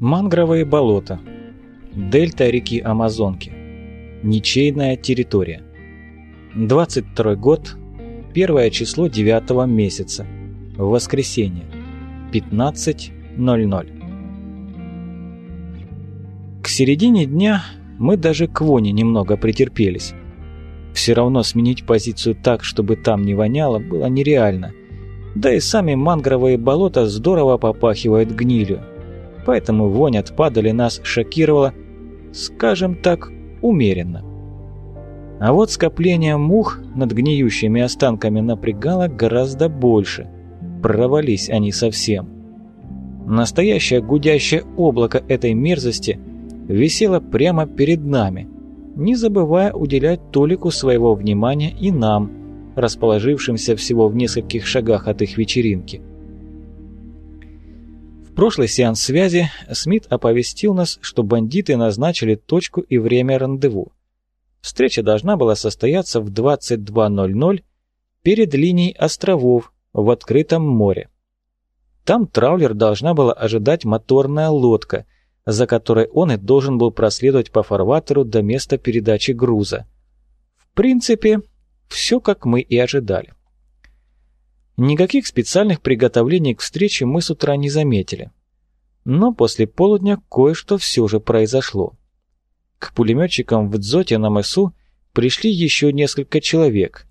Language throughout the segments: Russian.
Мангровые болота. Дельта реки Амазонки. Ничейная территория. 22 год. Первое число 9 месяца. Воскресенье. 15.00. К середине дня мы даже к воне немного претерпелись. Все равно сменить позицию так, чтобы там не воняло, было нереально. Да и сами мангровые болота здорово попахивают гнилью. Поэтому вонь от падали нас шокировала, скажем так, умеренно. А вот скопление мух над гниющими останками напрягало гораздо больше. Провались они совсем. Настоящее гудящее облако этой мерзости висело прямо перед нами – не забывая уделять Толику своего внимания и нам, расположившимся всего в нескольких шагах от их вечеринки. Прошлый сеанс связи Смит оповестил нас, что бандиты назначили точку и время рандеву. Встреча должна была состояться в 22.00 перед линией островов в открытом море. Там траулер должна была ожидать моторная лодка – за которой он и должен был проследовать по фарватеру до места передачи груза. В принципе, все как мы и ожидали. Никаких специальных приготовлений к встрече мы с утра не заметили. Но после полудня кое-что все же произошло. К пулеметчикам в Дзоте на мысу пришли еще несколько человек,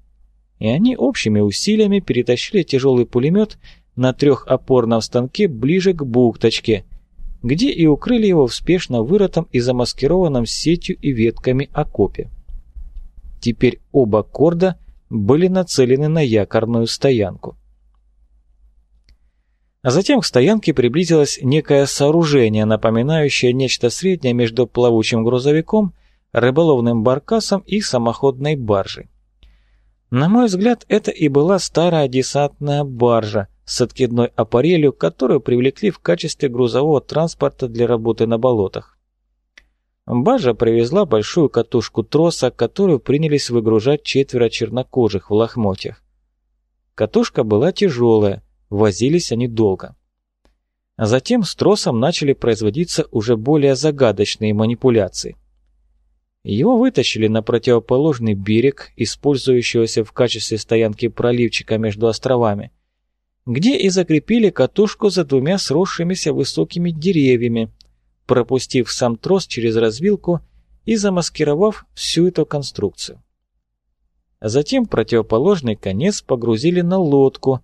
и они общими усилиями перетащили тяжелый пулемет на трехопорном станке ближе к бухточке – где и укрыли его в спешно вырытом и замаскированном сетью и ветками окопе. Теперь оба корда были нацелены на якорную стоянку. А затем к стоянке приблизилось некое сооружение, напоминающее нечто среднее между плавучим грузовиком, рыболовным баркасом и самоходной баржей. На мой взгляд, это и была старая десантная баржа, с откидной аппарелью, которую привлекли в качестве грузового транспорта для работы на болотах. Бажа привезла большую катушку троса, которую принялись выгружать четверо чернокожих в лохмотьях. Катушка была тяжелая, возились они долго. А затем с тросом начали производиться уже более загадочные манипуляции. Его вытащили на противоположный берег, использующегося в качестве стоянки проливчика между островами, где и закрепили катушку за двумя сросшимися высокими деревьями, пропустив сам трос через развилку и замаскировав всю эту конструкцию. Затем противоположный конец погрузили на лодку,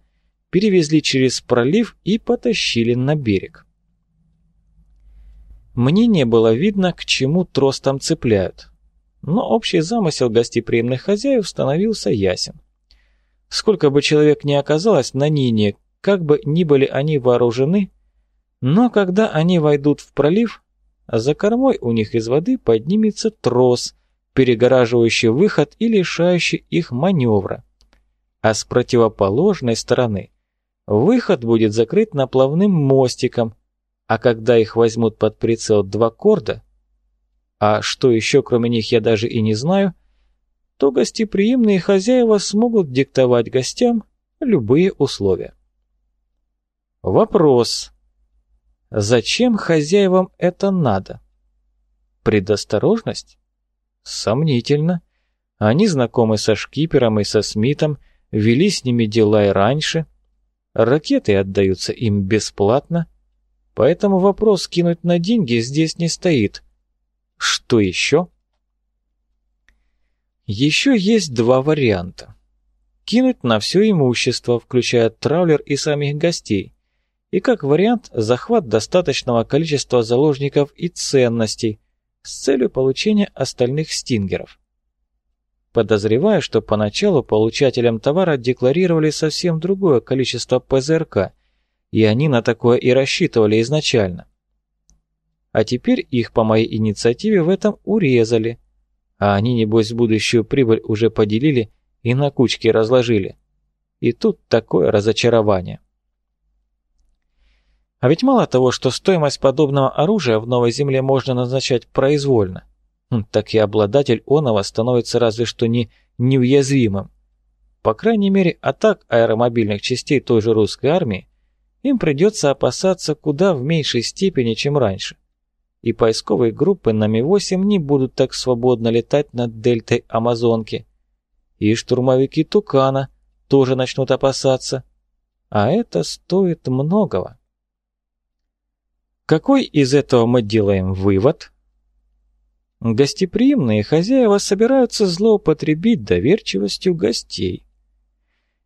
перевезли через пролив и потащили на берег. Мне не было видно, к чему трос там цепляют, но общий замысел гостеприимных хозяев становился ясен. Сколько бы человек ни оказалось на Нине, как бы ни были они вооружены, но когда они войдут в пролив, за кормой у них из воды поднимется трос, перегораживающий выход и лишающий их маневра. А с противоположной стороны выход будет закрыт наплавным мостиком, а когда их возьмут под прицел два корда, а что еще кроме них я даже и не знаю, то гостеприимные хозяева смогут диктовать гостям любые условия. Вопрос. Зачем хозяевам это надо? Предосторожность? Сомнительно. Они знакомы со шкипером и со Смитом, вели с ними дела и раньше. Ракеты отдаются им бесплатно, поэтому вопрос кинуть на деньги здесь не стоит. Что еще? Еще есть два варианта. Кинуть на все имущество, включая траулер и самих гостей. И как вариант, захват достаточного количества заложников и ценностей с целью получения остальных стингеров. Подозреваю, что поначалу получателям товара декларировали совсем другое количество ПЗРК, и они на такое и рассчитывали изначально. А теперь их по моей инициативе в этом урезали – а они, небось, будущую прибыль уже поделили и на кучки разложили. И тут такое разочарование. А ведь мало того, что стоимость подобного оружия в Новой Земле можно назначать произвольно, хм, так и обладатель оного становится разве что не неуязвимым. По крайней мере, атак аэромобильных частей той же русской армии им придется опасаться куда в меньшей степени, чем раньше. И поисковые группы на Ми-8 не будут так свободно летать над дельтой Амазонки. И штурмовики Тукана тоже начнут опасаться. А это стоит многого. Какой из этого мы делаем вывод? Гостеприимные хозяева собираются злоупотребить доверчивостью гостей.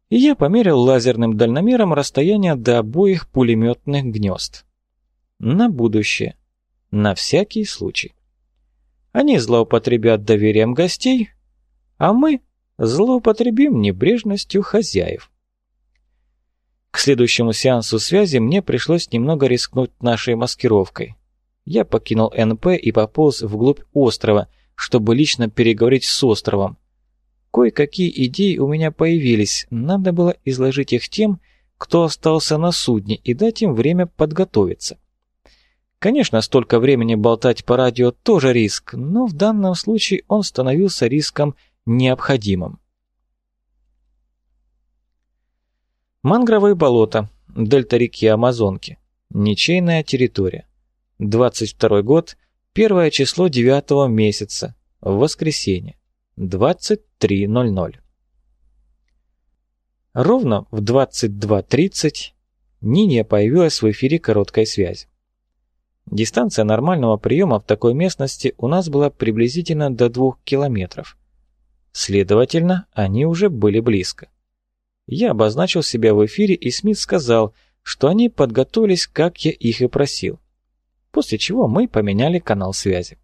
И я померил лазерным дальномером расстояние до обоих пулеметных гнезд. На будущее. На всякий случай. Они злоупотребят доверием гостей, а мы злоупотребим небрежностью хозяев. К следующему сеансу связи мне пришлось немного рискнуть нашей маскировкой. Я покинул НП и пополз вглубь острова, чтобы лично переговорить с островом. Кое-какие идеи у меня появились, надо было изложить их тем, кто остался на судне, и дать им время подготовиться. Конечно, столько времени болтать по радио тоже риск, но в данном случае он становился риском необходимым. Мангровые болота, дельта реки Амазонки. Ничейная территория. 22 год, первое число девятого месяца, воскресенье, 23.00. Ровно в 22.30 Ниния появилась в эфире короткой связи. Дистанция нормального приема в такой местности у нас была приблизительно до двух километров. Следовательно, они уже были близко. Я обозначил себя в эфире, и Смит сказал, что они подготовились, как я их и просил после чего мы поменяли канал связи.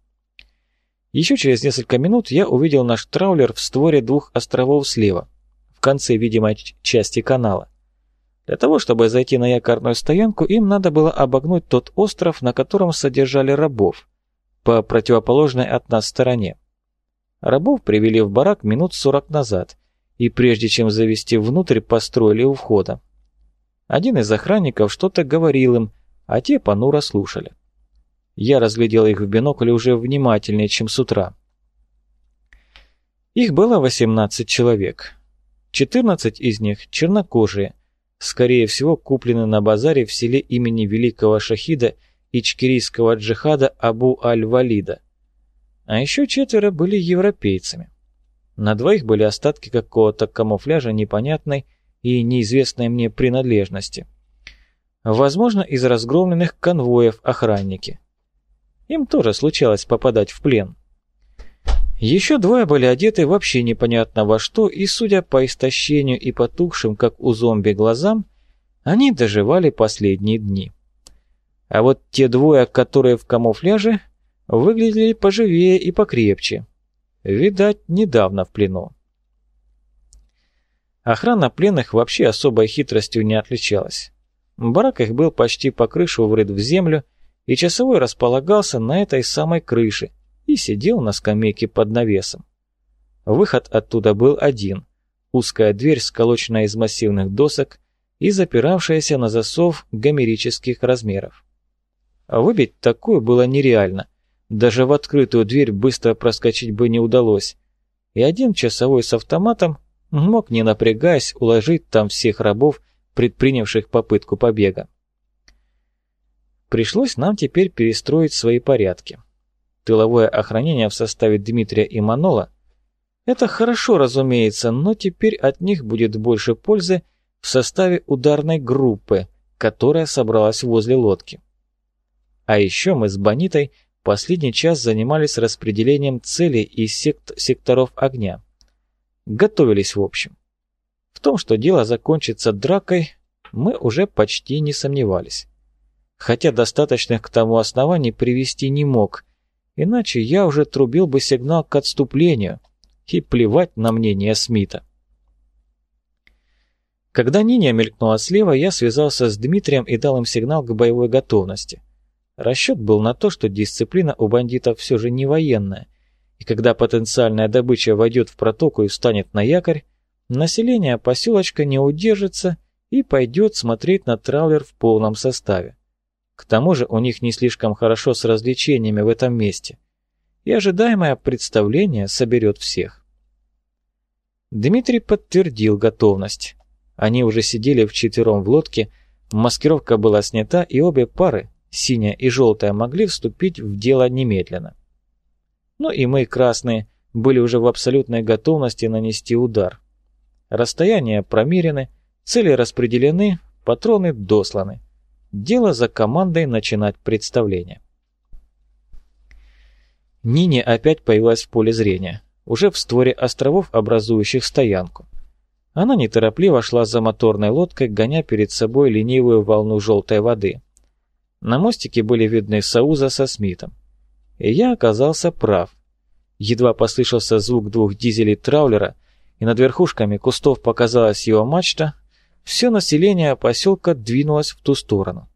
Еще через несколько минут я увидел наш траулер в створе двух островов слева, в конце видимой части канала. Для того, чтобы зайти на якорную стоянку, им надо было обогнуть тот остров, на котором содержали рабов, по противоположной от нас стороне. Рабов привели в барак минут сорок назад, и прежде чем завести внутрь, построили у входа. Один из охранников что-то говорил им, а те понуро слушали. Я разглядел их в бинокль уже внимательнее, чем с утра. Их было 18 человек. 14 из них чернокожие, скорее всего куплены на базаре в селе имени великого шахида ичкерийского джихада Абу Аль-Валида. А еще четверо были европейцами. На двоих были остатки какого-то камуфляжа непонятной и неизвестной мне принадлежности. Возможно, из разгромленных конвоев охранники. Им тоже случалось попадать в плен. Еще двое были одеты вообще непонятно во что, и, судя по истощению и потухшим, как у зомби, глазам, они доживали последние дни. А вот те двое, которые в камуфляже, выглядели поживее и покрепче. Видать, недавно в плену. Охрана пленных вообще особой хитростью не отличалась. Барак их был почти по крышу врыт в землю, и часовой располагался на этой самой крыше и сидел на скамейке под навесом. Выход оттуда был один – узкая дверь, сколоченная из массивных досок и запиравшаяся на засов гомерических размеров. Выбить такую было нереально, даже в открытую дверь быстро проскочить бы не удалось, и один часовой с автоматом мог, не напрягаясь, уложить там всех рабов, предпринявших попытку побега. Пришлось нам теперь перестроить свои порядки. Тыловое охранение в составе Дмитрия и Манола – это хорошо, разумеется, но теперь от них будет больше пользы в составе ударной группы, которая собралась возле лодки. А еще мы с Бонитой последний час занимались распределением целей и сект секторов огня. Готовились в общем. В том, что дело закончится дракой, мы уже почти не сомневались хотя достаточных к тому оснований привести не мог, иначе я уже трубил бы сигнал к отступлению и плевать на мнение Смита. Когда Ниня мелькнула слева, я связался с Дмитрием и дал им сигнал к боевой готовности. Расчет был на то, что дисциплина у бандитов все же не военная, и когда потенциальная добыча войдет в протоку и встанет на якорь, население поселочка не удержится и пойдет смотреть на траулер в полном составе. К тому же у них не слишком хорошо с развлечениями в этом месте, и ожидаемое представление соберет всех. Дмитрий подтвердил готовность. Они уже сидели вчетвером в лодке, Маскировка была снята, и обе пары, синяя и желтая, могли вступить в дело немедленно. Ну и мы, красные, были уже в абсолютной готовности нанести удар. Расстояния промерены, цели распределены, патроны досланы. Дело за командой начинать представление. Нине опять появилась в поле зрения, уже в створе островов, образующих стоянку. Она неторопливо шла за моторной лодкой, гоня перед собой ленивую волну желтой воды. На мостике были видны Сауза со Смитом. И я оказался прав. Едва послышался звук двух дизелей траулера, и над верхушками кустов показалась его мачта, все население поселка двинулось в ту сторону.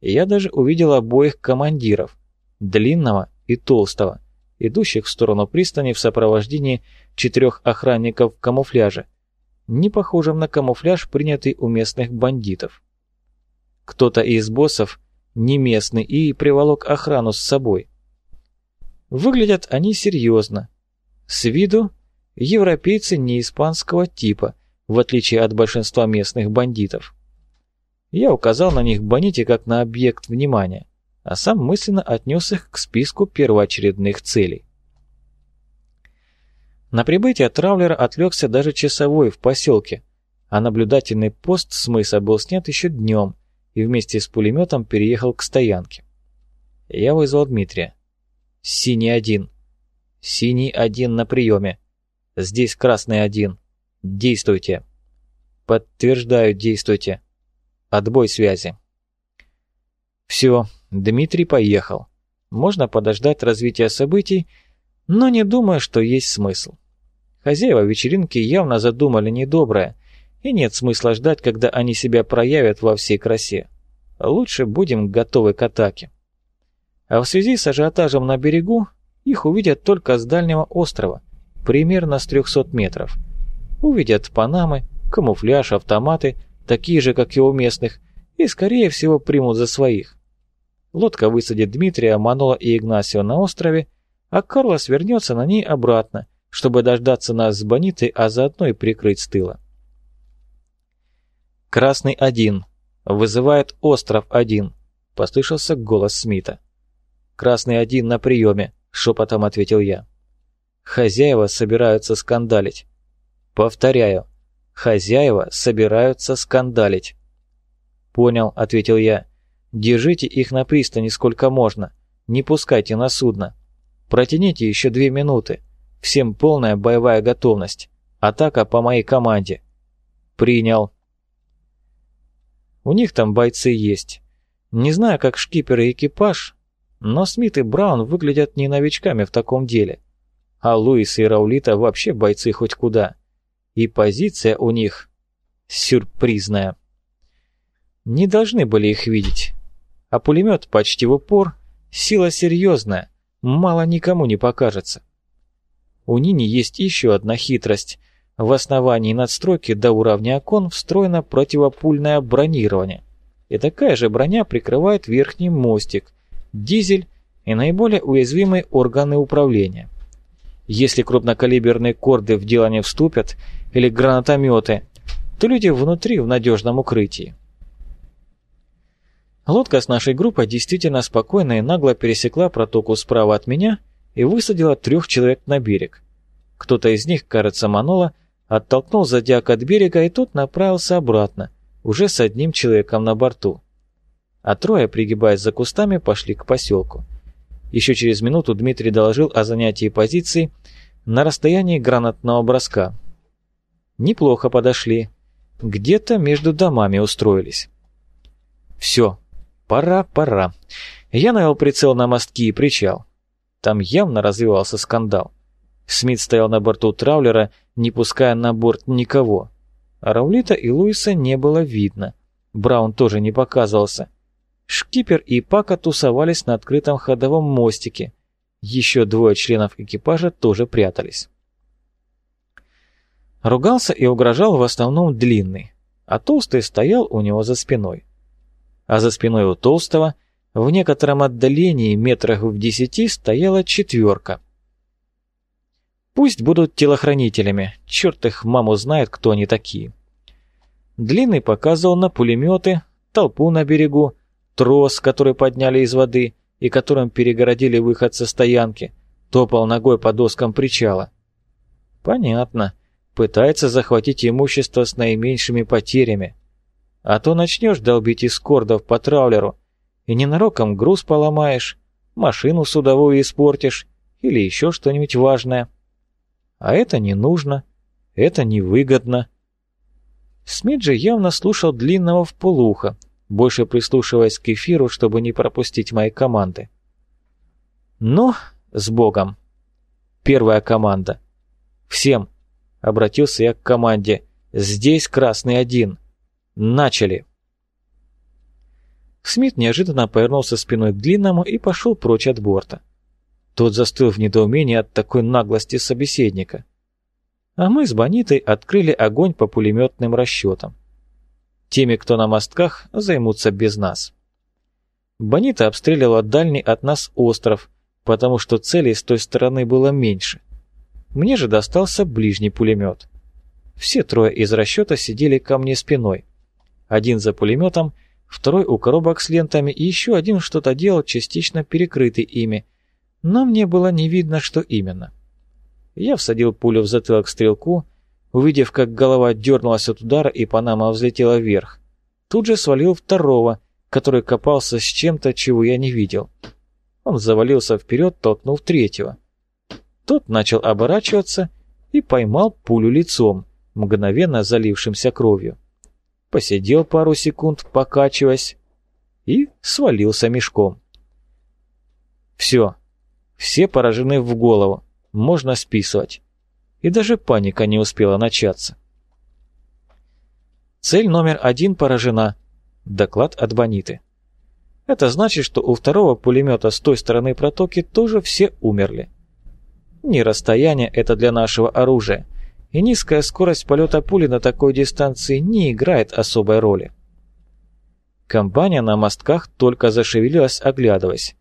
И я даже увидел обоих командиров, длинного и толстого, идущих в сторону пристани в сопровождении четырех охранников в камуфляже, не похожим на камуфляж, принятый у местных бандитов. Кто-то из боссов не местный и приволок охрану с собой. Выглядят они серьезно. С виду европейцы не испанского типа, в отличие от большинства местных бандитов. Я указал на них Боните как на объект внимания, а сам мысленно отнес их к списку первоочередных целей. На прибытие травлера отвлекся даже часовой в поселке, а наблюдательный пост с мыса был снят еще днем и вместе с пулеметом переехал к стоянке. Я вызвал Дмитрия. «Синий один». «Синий один на приеме. Здесь красный один. Действуйте». «Подтверждаю, действуйте. Отбой связи». Все, Дмитрий поехал. Можно подождать развития событий, но не думаю, что есть смысл. Хозяева вечеринки явно задумали недоброе, и нет смысла ждать, когда они себя проявят во всей красе. Лучше будем готовы к атаке. А в связи с ажиотажем на берегу, их увидят только с дальнего острова, примерно с 300 метров. Увидят панамы, камуфляж, автоматы, такие же, как и у местных, и, скорее всего, примут за своих. Лодка высадит Дмитрия, Манола и Игнасио на острове, а Карлос вернется на ней обратно, чтобы дождаться нас с Бонитой, а заодно и прикрыть с тыла. «Красный один. Вызывает остров один», — послышался голос Смита. «Красный один на приеме», — шепотом ответил я. «Хозяева собираются скандалить». «Повторяю, хозяева собираются скандалить». «Понял», — ответил я. «Держите их на пристани сколько можно. Не пускайте на судно. Протяните еще две минуты. Всем полная боевая готовность. Атака по моей команде. Принял. У них там бойцы есть. Не знаю, как шкипер и экипаж, но Смит и Браун выглядят не новичками в таком деле. А Луис и Раулита вообще бойцы хоть куда. И позиция у них сюрпризная. Не должны были их видеть. А пулемет почти в упор, сила серьезная, мало никому не покажется. У Нини есть еще одна хитрость. В основании надстройки до уровня окон встроено противопульное бронирование. И такая же броня прикрывает верхний мостик, дизель и наиболее уязвимые органы управления. Если крупнокалиберные корды в дело не вступят, или гранатометы, то люди внутри в надежном укрытии. Лодка с нашей группой действительно спокойно и нагло пересекла протоку справа от меня – и высадила трех человек на берег. Кто-то из них, кажется, Манола, оттолкнул зодиак от берега, и тот направился обратно, уже с одним человеком на борту. А трое, пригибаясь за кустами, пошли к поселку. Еще через минуту Дмитрий доложил о занятии позиции на расстоянии гранатного броска. Неплохо подошли. Где-то между домами устроились. Все, пора, пора. Я навел прицел на мостки и причал. Там явно развивался скандал. Смит стоял на борту траулера, не пуская на борт никого. Раулита и Луиса не было видно. Браун тоже не показывался. Шкипер и Пака тусовались на открытом ходовом мостике. Еще двое членов экипажа тоже прятались. Ругался и угрожал в основном длинный, а толстый стоял у него за спиной. А за спиной у толстого в некотором отдалении, метрах в десяти, стояла четверка. Пусть будут телохранителями, черт их маму знает, кто они такие. Длинный показывал на пулеметы, толпу на берегу, трос, который подняли из воды и которым перегородили выход со стоянки, топал ногой по доскам причала. Понятно. Пытается захватить имущество с наименьшими потерями. А то начнешь долбить из кордов по траулеру, и ненароком груз поломаешь, машину судовую испортишь или еще что-нибудь важное. А это не нужно, это невыгодно. Смит же явно слушал длинного в полухо, больше прислушиваясь к эфиру, чтобы не пропустить мои команды. Ну, с Богом. Первая команда. Всем, обратился я к команде, здесь красный один. Начали. Смит неожиданно повернулся спиной к длинному и пошел прочь от борта. Тот застыл в недоумении от такой наглости собеседника. А мы с Бонитой открыли огонь по пулеметным расчетам. Теми, кто на мостках, займутся без нас. Бонита обстреливала дальний от нас остров, потому что целей с той стороны было меньше. Мне же достался ближний пулемет. Все трое из расчета сидели ко мне спиной. Один за пулеметом, второй у коробок с лентами и еще один что-то делал, частично перекрытый ими, но мне было не видно, что именно. Я всадил пулю в затылок стрелку, увидев, как голова дернулась от удара и панама взлетела вверх. Тут же свалил второго, который копался с чем-то, чего я не видел. Он завалился вперед, толкнув третьего. Тот начал оборачиваться и поймал пулю лицом, мгновенно залившимся кровью. Посидел пару секунд, покачиваясь, и свалился мешком. Все, все поражены в голову, можно списывать. И даже паника не успела начаться. Цель номер один поражена. Доклад от Бониты. Это значит, что у второго пулемета с той стороны протоки тоже все умерли. Не расстояние это для нашего оружия, и низкая скорость полета пули на такой дистанции не играет особой роли. Компания на мостках только зашевелилась, оглядываясь.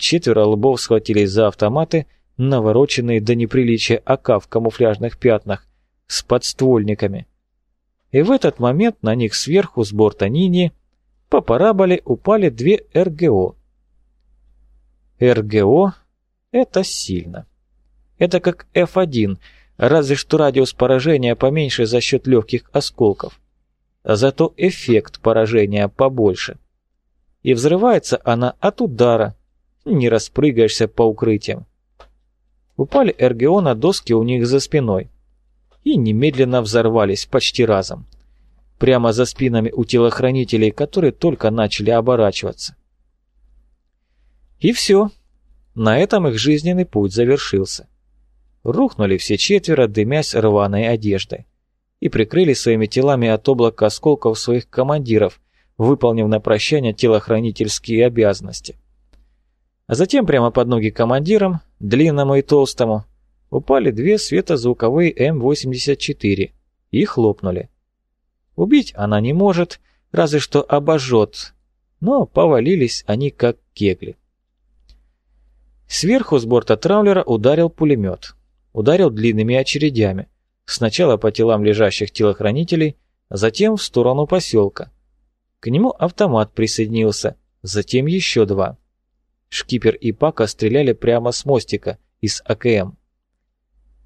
Четверо лбов схватились за автоматы, навороченные до неприличия АК в камуфляжных пятнах, с подствольниками. И в этот момент на них сверху с борта Нини по параболе упали две РГО. РГО — это сильно. Это как F1, разве что радиус поражения поменьше за счет легких осколков. Зато эффект поражения побольше. И взрывается она от удара, не распрыгаешься по укрытиям. Упали РГО на доски у них за спиной и немедленно взорвались почти разом. Прямо за спинами у телохранителей, которые только начали оборачиваться. И все. На этом их жизненный путь завершился. Рухнули все четверо, дымясь рваной одеждой. И прикрыли своими телами от облака осколков своих командиров, выполнив на прощание телохранительские обязанности. А затем прямо под ноги командирам, длинному и толстому, упали две светозвуковые М-84 и хлопнули. Убить она не может, разве что обожжет, но повалились они как кегли. Сверху с борта траулера ударил пулемет. Ударил длинными очередями. Сначала по телам лежащих телохранителей, затем в сторону поселка. К нему автомат присоединился, затем еще два. Шкипер и Пака стреляли прямо с мостика, из АКМ.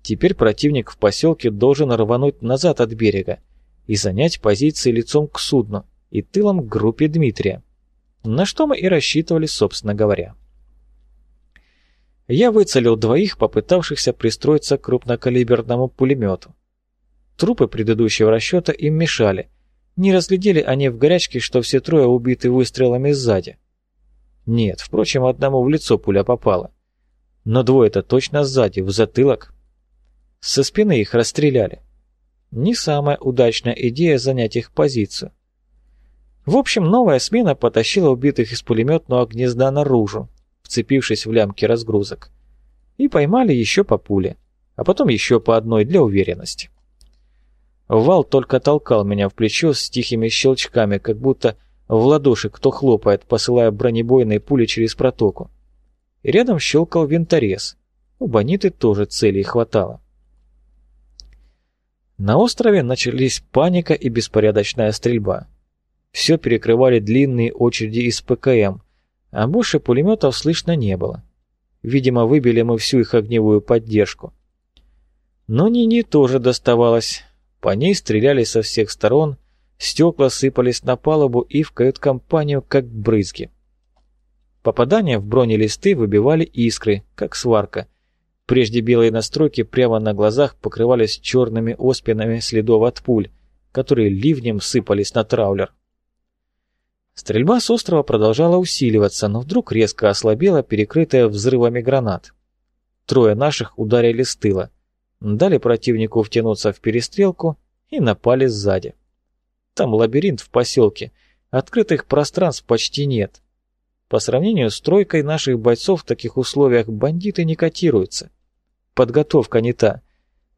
Теперь противник в поселке должен рвануть назад от берега и занять позиции лицом к судну и тылом к группе Дмитрия, на что мы и рассчитывали, собственно говоря. Я выцелил двоих, попытавшихся пристроиться к крупнокалиберному пулемету. Трупы предыдущего расчета им мешали. Не разглядели они в горячке, что все трое убиты выстрелами сзади. Нет, впрочем, одному в лицо пуля попала. Но двое-то точно сзади, в затылок. Со спины их расстреляли. Не самая удачная идея занять их позицию. В общем, новая смена потащила убитых из пулеметного гнезда наружу, вцепившись в лямки разгрузок. И поймали еще по пуле, а потом еще по одной для уверенности. Вал только толкал меня в плечо с тихими щелчками, как будто в ладоши кто хлопает, посылая бронебойные пули через протоку. Рядом щелкал винторез. У Бониты тоже целей хватало. На острове начались паника и беспорядочная стрельба. Все перекрывали длинные очереди из ПКМ, а больше пулеметов слышно не было. Видимо, выбили мы всю их огневую поддержку. Но Нини тоже доставалось. По ней стреляли со всех сторон, стекла сыпались на палубу и в кают-компанию, как брызги. Попадания в бронелисты выбивали искры, как сварка. Прежде белые настройки прямо на глазах покрывались черными оспинами следов от пуль, которые ливнем сыпались на траулер. Стрельба с острова продолжала усиливаться, но вдруг резко ослабела, перекрытая взрывами гранат. Трое наших ударили с тыла, дали противнику втянуться в перестрелку и напали сзади. Там лабиринт в поселке, открытых пространств почти нет. По сравнению с тройкой наших бойцов в таких условиях бандиты не котируются. Подготовка не та.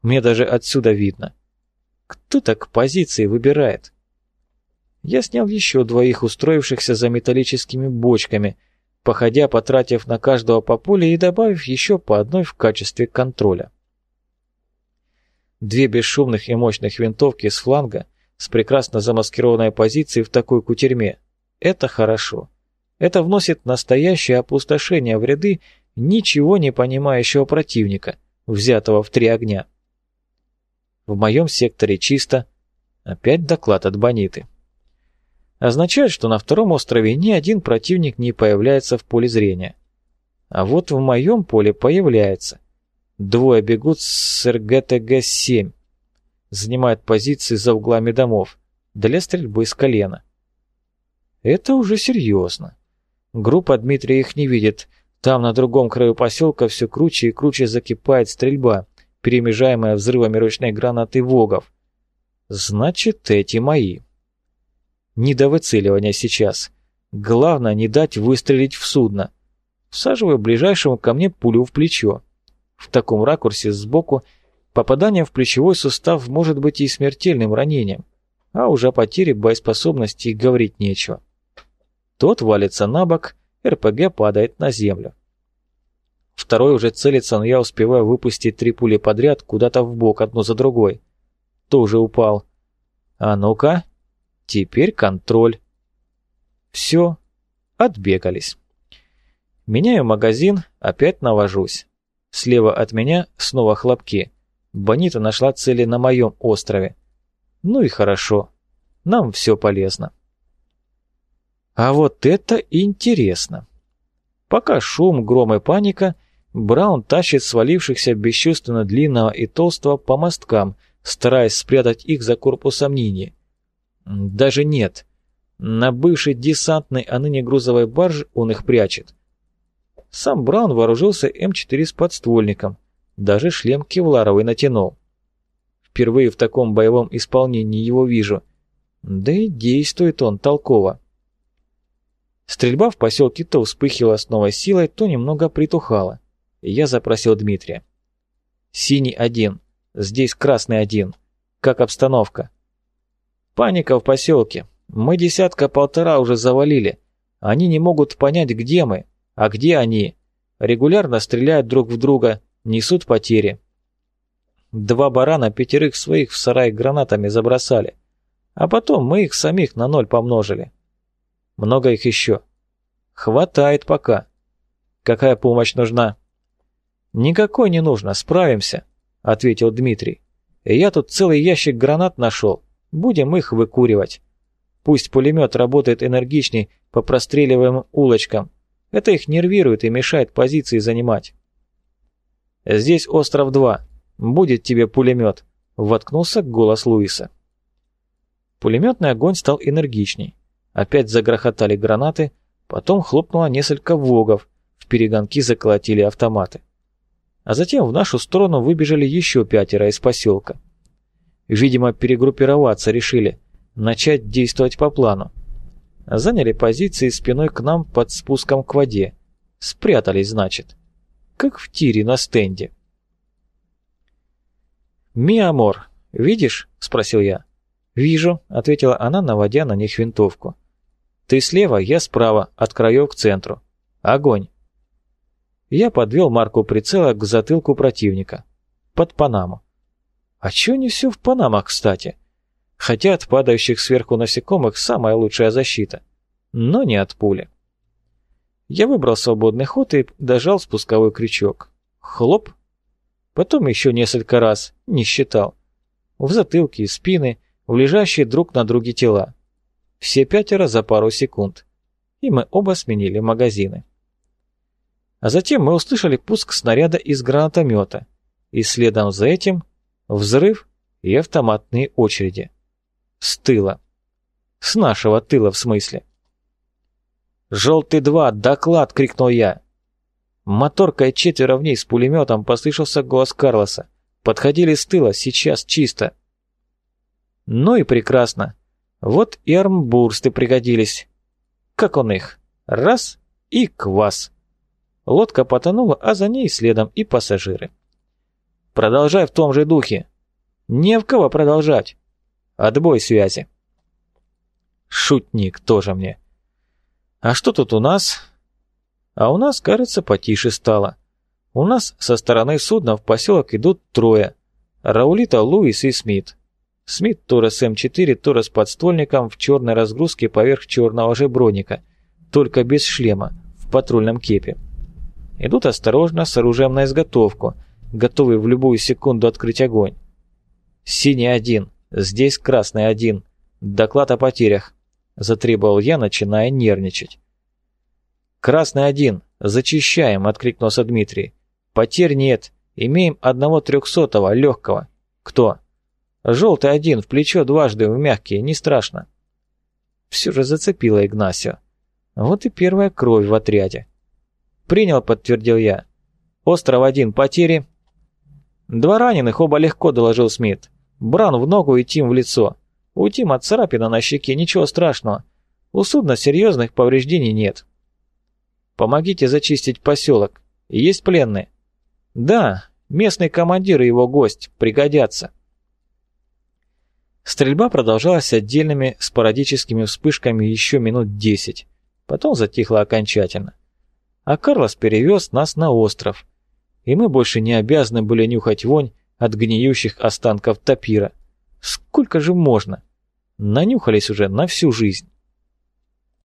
Мне даже отсюда видно. Кто так позиции выбирает? Я снял еще двоих, устроившихся за металлическими бочками, походя, потратив на каждого по пуле и добавив еще по одной в качестве контроля. Две бесшумных и мощных винтовки с фланга с прекрасно замаскированной позицией в такой кутерьме. Это хорошо. Это вносит настоящее опустошение в ряды ничего не понимающего противника, взятого в три огня. В моем секторе чисто. Опять доклад от Бониты. Означает, что на втором острове ни один противник не появляется в поле зрения. А вот в моем поле появляется. Двое бегут с РГТГ-7. Занимают позиции за углами домов для стрельбы с колена. Это уже серьезно. Группа Дмитрия их не видит. Там, на другом краю поселка, все круче и круче закипает стрельба, перемежаемая взрывами ручной гранаты ВОГов. Значит, эти мои. Не до выцеливания сейчас. Главное, не дать выстрелить в судно. Всаживаю ближайшему ко мне пулю в плечо. В таком ракурсе сбоку попадание в плечевой сустав может быть и смертельным ранением, а уже о потере боеспособности говорить нечего. Тот валится на бок, РПГ падает на землю. Второй уже целится, но я успеваю выпустить три пули подряд куда-то в бок, одну за другой. Тоже упал. А ну-ка. Теперь контроль. Все. Отбегались. Меняю магазин, опять навожусь. Слева от меня снова хлопки. Бонита нашла цели на моем острове. Ну и хорошо. Нам все полезно. А вот это интересно. Пока шум, гром и паника, Браун тащит свалившихся бесчувственно длинного и толстого по мосткам, стараясь спрятать их за корпусом Нини. Даже нет. На бывшей десантной, а ныне грузовой барже он их прячет. Сам Браун вооружился М4 с подствольником, даже шлем кевларовый натянул. Впервые в таком боевом исполнении его вижу. Да и действует он толково. Стрельба в поселке то вспыхивала с новой силой, то немного притухала. Я запросил Дмитрия. «Синий один. Здесь красный один. Как обстановка?» «Паника в поселке. Мы десятка-полтора уже завалили. Они не могут понять, где мы, а где они. Регулярно стреляют друг в друга, несут потери. Два барана пятерых своих в сарай гранатами забросали. А потом мы их самих на ноль помножили. Много их еще. Хватает пока. Какая помощь нужна? Никакой не нужно, справимся, ответил Дмитрий. Я тут целый ящик гранат нашел. Будем их выкуривать. Пусть пулемет работает энергичней по простреливаемым улочкам. Это их нервирует и мешает позиции занимать. Здесь остров 2. Будет тебе пулемет. Воткнулся голос Луиса. Пулеметный огонь стал энергичней. Опять загрохотали гранаты, потом хлопнуло несколько вогов, в перегонки заколотили автоматы. А затем в нашу сторону выбежали еще пятеро из поселка. Видимо, перегруппироваться решили, начать действовать по плану. Заняли позиции спиной к нам под спуском к воде. Спрятались, значит. Как в тире на стенде. «Mi amor, видишь?» — спросил я. «Вижу», — ответила она, наводя на них винтовку. Ты слева, я справа, от краев к центру. Огонь. Я подвел марку прицела к затылку противника. Под Панаму. А чё не все в Панамах, кстати? Хотя от падающих сверху насекомых самая лучшая защита. Но не от пули. Я выбрал свободный ход и дожал спусковой крючок. Хлоп. Потом еще несколько раз, не считал. В затылке и спины, в лежащие друг на друге тела. Все пятеро за пару секунд. И мы оба сменили магазины. А затем мы услышали пуск снаряда из гранатомета. И следом за этим взрыв и автоматные очереди. С тыла. С нашего тыла в смысле. «Желтый-2, доклад!» — крикнул я. Моторка и четверо в ней с пулеметом послышался голос Карлоса. Подходили с тыла, сейчас чисто. Ну и прекрасно. Вот и армбурсты пригодились. Как он их? Раз и квас. Лодка потонула, а за ней следом и пассажиры. Продолжай в том же духе. Не в кого продолжать. Отбой связи. Шутник тоже мне. А что тут у нас? А у нас, кажется, потише стало. У нас со стороны судна в поселок идут трое. Раулита, Луис и Смит. Смит Торрес М4, Торрес с подствольником в черной разгрузке поверх черного же броника, только без шлема, в патрульном кепе. Идут осторожно, с оружием на изготовку, готовые в любую секунду открыть огонь. Синий один, «Здесь красный один. Доклад о потерях», — затребовал я, начиная нервничать. «Красный один. Зачищаем», — откликнулся Дмитрий. «Потерь нет. Имеем одного трехсотого, легкого. Кто?» «Желтый один, в плечо дважды, в мягкие, не страшно». Все же зацепило Игнасио. Вот и первая кровь в отряде. «Принял», — подтвердил я. «Остров один, потери?» «Два раненых, оба легко», — доложил Смит. Бран в ногу и Тим в лицо. У Тима царапина на щеке, ничего страшного. У судна серьезных повреждений нет. Помогите зачистить поселок. Есть пленные? Да, местный командир и его гость пригодятся. Стрельба продолжалась отдельными спорадическими вспышками еще минут десять. Потом затихла окончательно. А Карлос перевез нас на остров. И мы больше не обязаны были нюхать вонь от гниющих останков тапира. Сколько же можно? Нанюхались уже на всю жизнь.